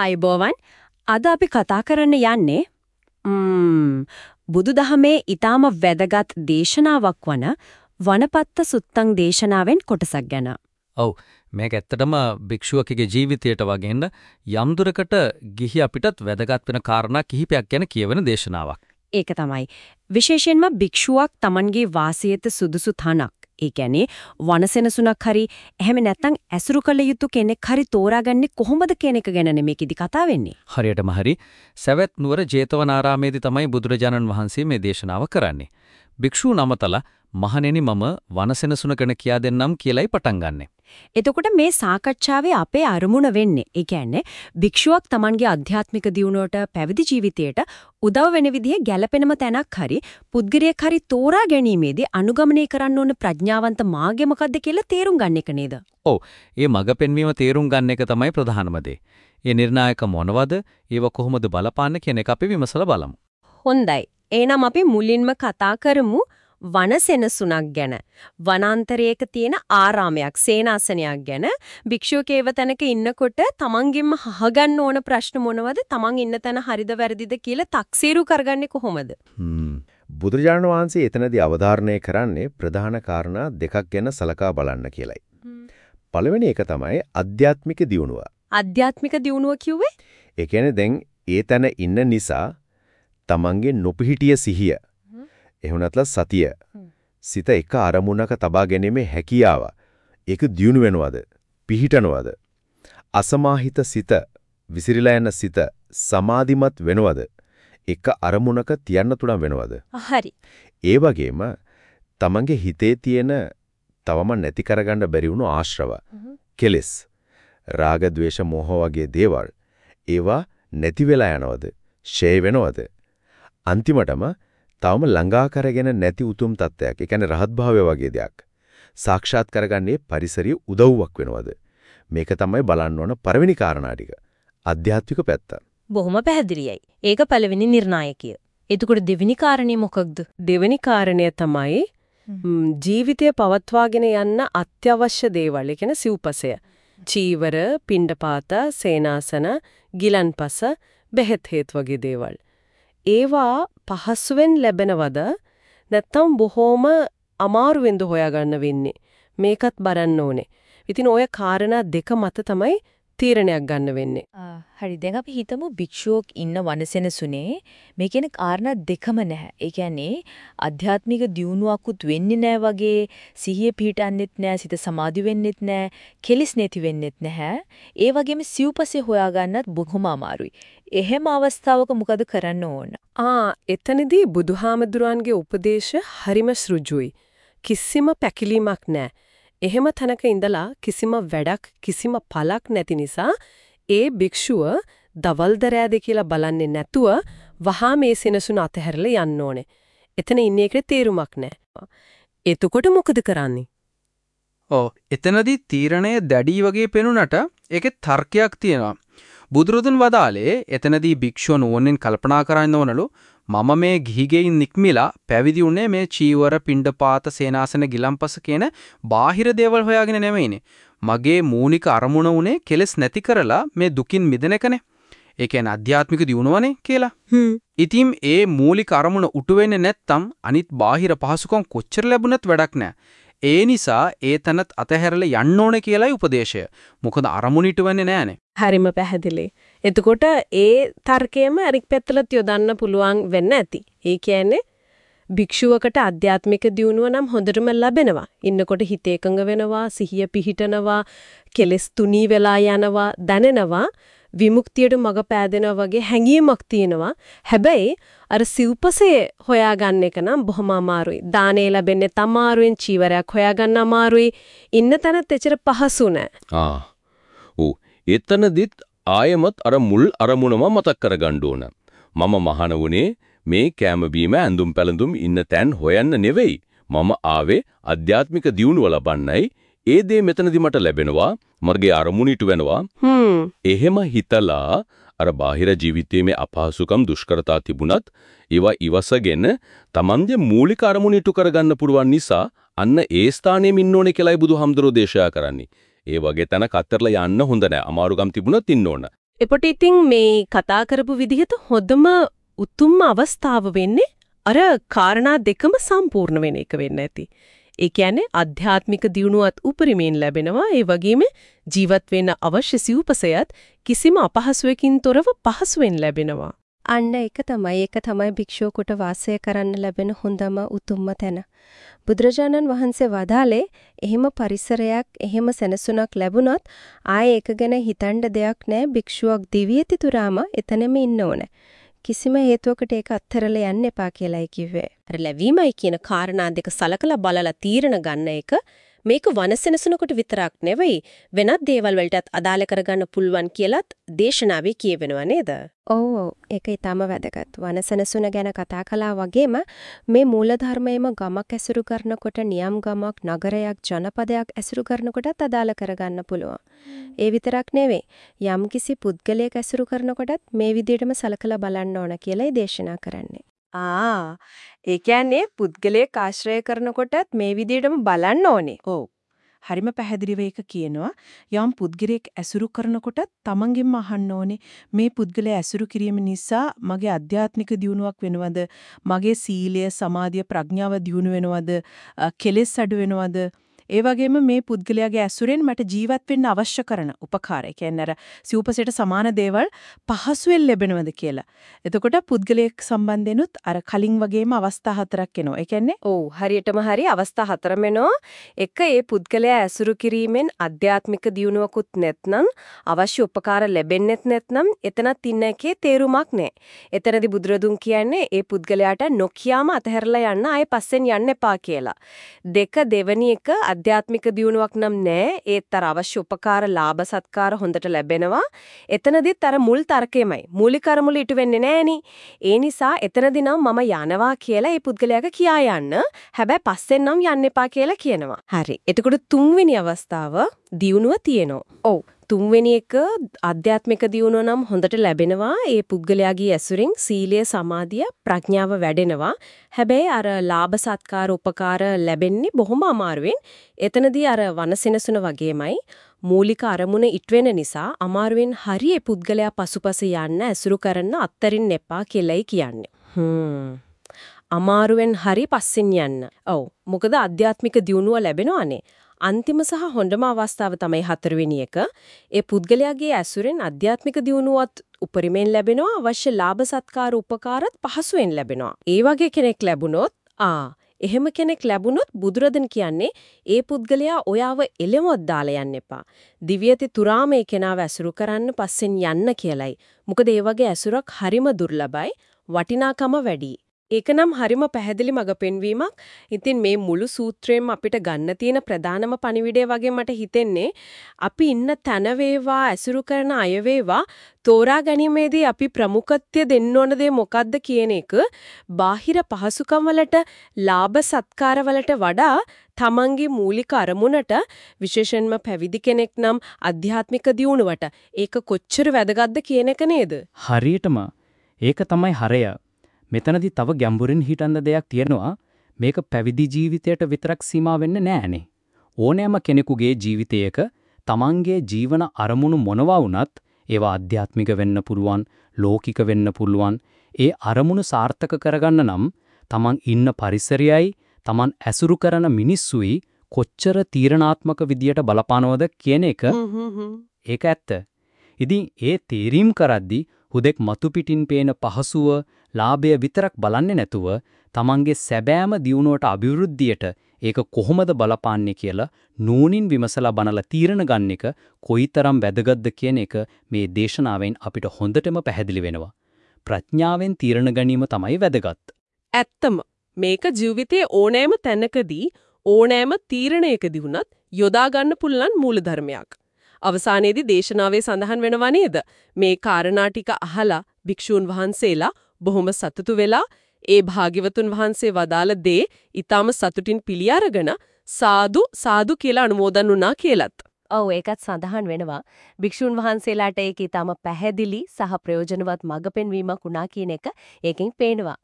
ආයුබෝවන් අද අපි කතා කරන්න යන්නේ බුදුදහමේ ඊටාම වැදගත් දේශනාවක් වන වනපත්ත සුත්තං දේශනාවෙන් කොටසක් ගැන. ඔව් මේක ඇත්තටම භික්ෂුවකගේ ජීවිතයට වගේන්න යම් දුරකට ගිහි අපිටත් වැදගත් වෙන කාරණා කිහිපයක් ගැන කියවෙන දේශනාවක්. ඒක තමයි. විශේෂයෙන්ම භික්ෂුවක් Tamanගේ වාසියට සුදුසු තනක් ඒ කියන්නේ වනසෙනසුණක් හරි එහෙම නැත්නම් ඇසුරු කළ යුතු කෙනෙක් හරි තෝරාගන්නේ කොහොමද කියන එක ගැන මේකෙදි කතා වෙන්නේ. හරියටම හරි. සවැත් නුවර ජේතවනාරාමේදී තමයි බුදුරජාණන් වහන්සේ මේ දේශනාව කරන්නේ. භික්ෂූ නමතලා මහණෙනි මම වනසෙනසුනකන කියා දෙන්නම් කියලයි පටන් ගන්නෙ. එතකොට මේ සාකච්ඡාවේ අපේ අරමුණ වෙන්නේ ඒ කියන්නේ භික්ෂුවක් Tamanගේ ආධ්‍යාත්මික දියුණුවට පැවිදි ජීවිතයට උදව් වෙන විදිහේ ගැළපෙනම තැනක් හරි පුද්ගලයෙක් හරි තෝරා ගැනීමේදී අනුගමනය කරන්න ඕන ප්‍රඥාවන්ත මාර්ගය මොකද්ද කියලා තේරුම් ගන්න එක නේද? ඔව්. ඒ මඟ පෙන්වීම තේරුම් ගන්න එක තමයි ප්‍රධානම දේ. ඒ නිර්ණායක මොනවද? ඒව කොහොමද බලපාන්නේ කියන එක අපි විමසලා බලමු. හොඳයි. එහෙනම් අපි මුලින්ම කතා කරමු වනසෙනසුණක් ගැන වනාන්තරයක තියෙන ආරාමයක් සේනාසනයක් ගැන භික්ෂුවකේව තැනක ඉන්නකොට තමන්ගෙන්ම අහගන්න ඕන ප්‍රශ්න මොනවද තමන් ඉන්න තැන හරිද වැරදිද කියලා තක්සීරු කරගන්නේ කොහොමද බුදුරජාණන් වහන්සේ එතනදී අවධාරණය කරන්නේ ප්‍රධාන කාරණා දෙකක් ගැන සලකා බලන්න කියලයි. පළවෙනි එක තමයි අධ්‍යාත්මික දියුණුව. අධ්‍යාත්මික දියුණුව කිව්වේ? ඒ කියන්නේ දැන් ඒ තැන ඉන්න නිසා තමන්ගේ නොපිහිටිය සිහිය එහෙම නැත්නම් සතිය සිත එක අරමුණක තබා ගැනීමේ හැකියාව. ඒක දියුණු වෙනවද? පිහිටනවද? අසමාහිත සිත විසිරීලා යන සිත සමාධිමත් වෙනවද? එක අරමුණක තියන්න තුඩම් වෙනවද? හරි. ඒ වගේම තමන්ගේ හිතේ තියෙන තවම නැති කරගන්න බැරි වුණු ආශ්‍රව කෙලෙස් රාග ద్వේෂ මෝහ වගේ දේවල් ඒවා නැති වෙලා යනවද? ෂේ වෙනවද? අන්තිමටම තවම ළඟා කරගෙන නැති උතුම් තත්ත්වයක්. ඒ කියන්නේ රහත් භාවය වගේ දෙයක්. සාක්ෂාත් කරගන්නේ පරිසරයේ උදව්වක් වෙනවද? මේක තමයි බලන්න ඕන පළවෙනි කාරණා ටික. අධ්‍යාත්මික පැත්ත. බොහොම පැහැදිලියයි. ඒක පළවෙනි නිර්ණායකය. එතකොට දෙවෙනි කාරණේ මොකක්ද? දෙවෙනි කාරණය තමයි ජීවිතය පවත්වාගෙන යන්න අත්‍යවශ්‍ය දේවල්. ඒ කියන්නේ සිව්පසය. චීවර, පිණ්ඩපාත, සේනාසන, ගිලන්පස, බෙහෙත් හේත් වගේ දේවල්. ඒවා පහසුවෙන් ලැබෙනවද නැත්නම් බොහොම අමාරුවෙන්ද හොයාගන්න වෙන්නේ මේකත් බලන්න ඕනේ. ඉතින් ওই කාරණා දෙක මත තමයි තීරණයක් ගන්න වෙන්නේ. හරි දැන් අපි හිතමු භික්ෂුවක් ඉන්න වනසෙනසුනේ මේ කියන කාරණා දෙකම නැහැ. ඒ කියන්නේ අධ්‍යාත්මික දියුණුවක්ුත් වෙන්නේ නැහැ වගේ සිහිය පිහිටන්නෙත් නැහැ, සිත සමාධි වෙන්නෙත් නැහැ, කෙලිස් නැති වෙන්නෙත් නැහැ. ඒ වගේම සිව්පසේ හොයාගන්නත් බොහොම අමාරුයි. එහෙම අවස්ථාවක මොකද කරන්න ඕන? ආ එතනදී බුදුහාමදුරන්ගේ උපදේශ හරිම සෘජුයි. කිසිම පැකිලීමක් නැහැ. එහෙම තැනක ඉඳලා කිසිම වැඩක් කිසිම පළක් නැති නිසා ඒ භික්ෂුව දවල්ද රෑද කියලා බලන්නේ නැතුව වහා මේ සෙනසුන අතහැරලා යන්න ඕනේ. එතන ඉන්නේ ඒකට තේරුමක් නැහැ. එතකොට මොකද කරන්නේ? ඔව් එතනදී තීරණය දැඩි වගේ පෙනුනට ඒකේ තර්කයක් තියෙනවා. බුදුරදුන් වදාලේ එතනදී භික්ෂුව නුවණින් කල්පනා කරන්න ඕනලු මම මේ ගිහිගෙයින් නික්මිලා පැවිදි උනේ මේ චීවර පිණ්ඩපාත සේනාසන ගිලම්පස කියන බාහිර දේවල් හොයාගෙන නෙමෙයිනේ. මගේ මූලික අරමුණ උනේ කෙලස් නැති කරලා මේ දුකින් මිදෙන එකනේ. ඒ කියන්නේ අධ්‍යාත්මික දියුණුවනේ කියලා. ඉතින් ඒ මූලික අරමුණ උටු වෙන්නේ නැත්තම් අනිත් බාහිර පහසුකම් කොච්චර ලැබුණත් වැඩක් නැහැ. ඒ නිසා ඒ තනත් අතහැරලා යන්න ඕනේ කියලායි උපදේශය. මොකද අරමුණිට වෙන්නේ නැහනේ. හරිම පැහැදිලි. එතකොට ඒ තර්කයම අනික් පැත්තලත් යොදන්න පුළුවන් වෙන්න ඇති. ඒ කියන්නේ භික්ෂුවකට ආධ්‍යාත්මික දියුණුව නම් හොඳටම ලැබෙනවා. ඉන්නකොට හිත එකඟ වෙනවා, සිහිය පිහිටනවා, කෙලස් තුනී වෙලා යනවා, දැනෙනවා. විමුක්තියට මඟ පෑදෙනවා වගේ හැඟීමක් තියෙනවා. හැබැයි අර සිව්පසේ හොයාගන්න එක නම් බොහොම අමාරුයි. දානේ ලැබෙන්නේ තමාරුවෙන් චීවරයක් හොයාගන්න අමාරුයි. ඉන්න තැනත් එච්චර පහසු නෑ. ආ. ඌ එතනදිත් ආයමත් අර මුල් අරමුණම මතක් කරගන්න ඕන. මම මහාන වුණේ මේ කැම බීම ඇඳුම් පැළඳුම් ඉන්න තැන් හොයන්න නෙවෙයි. මම ආවේ අධ්‍යාත්මික දියුණුව ලබන්නයි. ඒ දේ මෙතනදි මට ලැබෙනවා. මර්ගේ අරමුණිට වෙනවා. එහෙම හිතලා අර බාහිර ජීවිතයේ මේ අපහසුකම් දුෂ්කරතා තිබුණත් ඒවා ඉවසගෙන Tamande මූලික අරමුණිට කරගන්න පුරුවන් නිසා අන්න ඒ ස්ථානයේ ඉන්න ඕනේ කියලායි බුදුහාමුදුරෝ දේශනා කරන්නේ. ඒ වගේ තැනක අත්තරලා යන්න හොඳ නැහැ. අමාරුකම් තිබුණත් ඉන්න ඕන. එපට ඉතින් මේ කතා කරපු විදිහට හොඳම උතුම්ම අවස්ථාව වෙන්නේ අර කාරණා දෙකම සම්පූර්ණ වෙන එක වෙන්න ඇති. ඒ කියන්නේ ආධ්‍යාත්මික දියුණුවත් උපරිමයෙන් ලැබෙනවා ඒ වගේම ජීවත් වෙන්න අවශ්‍ය සිව්පසයත් කිසිම අපහසුවකින් තොරව පහසුවෙන් ලැබෙනවා. අන්න ඒක තමයි ඒක තමයි භික්ෂුවකට වාසය කරන්න ලැබෙන හොඳම උතුම්ම තැන. බුදුරජාණන් වහන්සේ වදාලේ එහෙම පරිසරයක් එහෙම සෙනසුනක් ලැබුණොත් ආයේ ඒක ගැන හිතන්න දෙයක් නැහැ භික්ෂුවක් දිවියති තුරාම එතනම ඉන්න ඕනේ. කිසිම හේතුවකට ඒක අත්හැරලා යන්න එපා කියලායි කිව්වේ. අර ලැබීමයි කියන කාරණා දෙක සලකලා බලලා තීරණ ගන්න එක මේක වනසෙනසුනකට විතරක් නෙවෙයි වෙනත් දේවල් වලටත් අදාළ කරගන්න පුළුවන් කියලත් දේශනාවේ කියවෙනවා නේද? ඔව් ඔව් ඒක ඊටම වැදගත්. වනසෙනසුන ගැන කතා කළා වගේම මේ මූලධර්මයේම ගමක් ඇසුරු කරනකොට නියම් ගමක් නගරයක් ජනපදයක් ඇසුරු කරනකොටත් අදාළ කරගන්න පුළුවන්. ඒ විතරක් නෙවෙයි යම්කිසි පුද්ගලයෙක් ඇසුරු කරනකොටත් මේ විදිහටම සලකලා බලන්න ඕන කියලායි දේශනා කරන්නේ. ආ ඒ කියන්නේ පුද්ගලයෙක් ආශ්‍රය කරනකොටත් මේ විදිහටම බලන්න ඕනේ. ඔව්. හරිම පැහැදිලිව ඒක කියනවා. යම් පුද්ගලයෙක් ඇසුරු කරනකොට තමන්ගෙන්ම අහන්න ඕනේ මේ පුද්ගලයා ඇසුරු කිරීම නිසා මගේ අධ්‍යාත්මික දියුණුවක් වෙනවද? මගේ සීලය, සමාධිය, ප්‍රඥාව දියුණු වෙනවද? කෙලෙස් අඩු වෙනවද? ඒ වගේම මේ පුද්ගලයාගේ ඇසුරෙන් මට ජීවත් වෙන්න අවශ්‍ය කරන උපකාර. ඒ කියන්නේ අර සිව්පසයට සමාන දේවල් පහසුවෙන් ලැබෙනවද කියලා. එතකොට පුද්ගලයෙක් සම්බන්ධෙනුත් අර කලින් වගේම අවස්ථා හතරක් එනවා. ඒ කියන්නේ ඔව් හරියටම හරි අවස්ථා හතරම එනවා. එක ඒ පුද්ගලයා ඇසුරු කිරීමෙන් අධ්‍යාත්මික දියුණුවකුත් නැත්නම් අවශ්‍ය උපකාර ලැබෙන්නෙත් නැත්නම් එතනත් ඉන්න එකේ තේරුමක් නැහැ. එතනදී බුදුරදුන් කියන්නේ ඒ පුද්ගලයාට නොකියාම අතහැරලා යන්න ආයේ පස්සෙන් යන්න එපා කියලා. දෙක දෙවැනි එක අධ්‍යාත්මික දියුණුවක් නම් නැහැ. ඒත් අර අවශ්‍ය උපකාර ලාභ සත්කාර හොඳට ලැබෙනවා. එතනදිත් අර මුල් තර්කෙමයි. මූලික අරමුල ඉටු වෙන්නේ නැහෙනි. ඒ නිසා එතනදී නම් මම යනවා කියලා ඒ පුද්ගලයාට කියා යන්න. හැබැයි පස්සෙන් නම් යන්න එපා කියලා කියනවා. හරි. එතකොට තුන්වෙනි අවස්ථාව දියුණුව තියෙනවා. ඔව්. තුන්වෙනි එක ආධ්‍යාත්මික දියුණුව නම් හොඳට ලැබෙනවා. ඒ පුද්ගලයාගේ ඇසුරින් සීලය, සමාධිය, ප්‍රඥාව වැඩෙනවා. හැබැයි අර ලාභ සත්කාර උපකාර ලැබෙන්නේ බොහොම අමාරුවෙන්. එතනදී අර වනසෙනසුන වගේමයි මූලික අරමුණ ඉටවෙන නිසා අමාරුවෙන් හරි ඒ පුද්ගලයා පසුපස යන්න ඇසුරු කරන්න අත්තරින් එපා කියලායි කියන්නේ. හ්ම්. අමාරුවෙන් හරි පස්සෙන් යන්න. ඔව්. මොකද ආධ්‍යාත්මික දියුණුව ලැබෙනවානේ. අන්තිම සහ හොඳම අවස්ථාව තමයි හතරවෙනි එක. ඒ පුද්ගලයාගේ ඇසුරෙන් ආධ්‍යාත්මික දියුණුවත් උපරිමයෙන් ලැබෙනවා අවශ්‍ය ලාභ සත්කාර උපකාරත් පහසුවෙන් ලැබෙනවා. ඒ වගේ කෙනෙක් ලැබුණොත් ආ එහෙම කෙනෙක් ලැබුණොත් බුදුරදන් කියන්නේ ඒ පුද්ගලයා ඔයාව එලෙමොත් දාලා යන්න එපා. දිව්‍යති තුරාම ඒ කෙනාව ඇසුරු කරන්න පස්සෙන් යන්න කියලයි. මොකද ඒ වගේ ඇසුරක් හරිම දුර්ලභයි, වටිනාකම වැඩි. ඒකනම් හරිම පැහැදිලි මඟ පෙන්වීමක්. ඉතින් මේ මුළු සූත්‍රයෙන් අපිට ගන්න තියෙන ප්‍රධානම පණිවිඩය වගේ මට හිතෙන්නේ අපි ඉන්න තැන වේවා ඇසුරු කරන අය වේවා තෝරා ගැනීමේදී අපි ප්‍රමුඛත්වය දෙන්න ඕන දේ මොකද්ද කියන එක බාහිර පහසුකම් වලට ලාභ සත්කාර වලට වඩා තමන්ගේ මූලික අරමුණට විශේෂයෙන්ම පැවිදි කෙනෙක් නම් අධ්‍යාත්මික දියුණුවට ඒක කොච්චර වැදගත්ද කියන එක නේද? හරියටම ඒක තමයි හරය. මෙතනදී තව ගැඹුරින් හිතන්න දෙයක් තියෙනවා. මේක පැවිදි ජීවිතයට විතරක් සීමා වෙන්නේ නෑනේ. ඕනෑම කෙනෙකුගේ ජීවිතයක තමන්ගේ ජීවන අරමුණු මොනවා වුණත් ඒවා ආධ්‍යාත්මික වෙන්න පුළුවන්, ලෞකික වෙන්න පුළුවන්. ඒ අරමුණු සාර්ථක කරගන්න නම් තමන් ඉන්න පරිසරයයි, තමන් ඇසුරු කරන මිනිස්සුයි කොච්චර තීරණාත්මක විදියට බලපානවද කියන එක ඒක ඇත්ත. ඉතින් ඒ තීරීම් කරද්දී හුදෙක් මතු පිටින් පේන පහසුව, ලාභය විතරක් බලන්නේ නැතුව තමන්ගේ සැබෑම දියුණුවට අභිවෘද්ධියට ඒක කොහොමද බලපාන්නේ කියලා නූනින් විමසලා බලලා තීරණ ගන්න එක කොයිතරම් වැදගත්ද කියන එක මේ දේශනාවෙන් අපිට හොඳටම පැහැදිලි වෙනවා. ප්‍රඥාවෙන් තීරණ ගැනීම තමයි වැදගත්. ඇත්තම මේක ජීවිතයේ ඕනෑම තැනකදී ඕනෑම තීරණයකදී වුණත් යොදා ගන්න පුළුවන් මූලධර්මයක්. අවසානයේදී දේශනාවේ සඳහන් වෙනවා නේද? මේ කාරණා ටික අහලා භික්ෂූන් වහන්සේලා බොහොම සතුටු වෙලා ඒ භාග්‍යවතුන් වහන්සේ වදාළ දේ ඊටම සතුටින් පිළි අරගෙන සාදු සාදු කියලා අනුමෝදන් වුණා කියලත්. ඔව් ඒකත් සඳහන් වෙනවා. භික්ෂුන් වහන්සේලාට ඒක ඊටම පැහැදිලි සහ ප්‍රයෝජනවත් මඟ පෙන්වීමක් වුණා කියන එක ඒකෙන් පේනවා.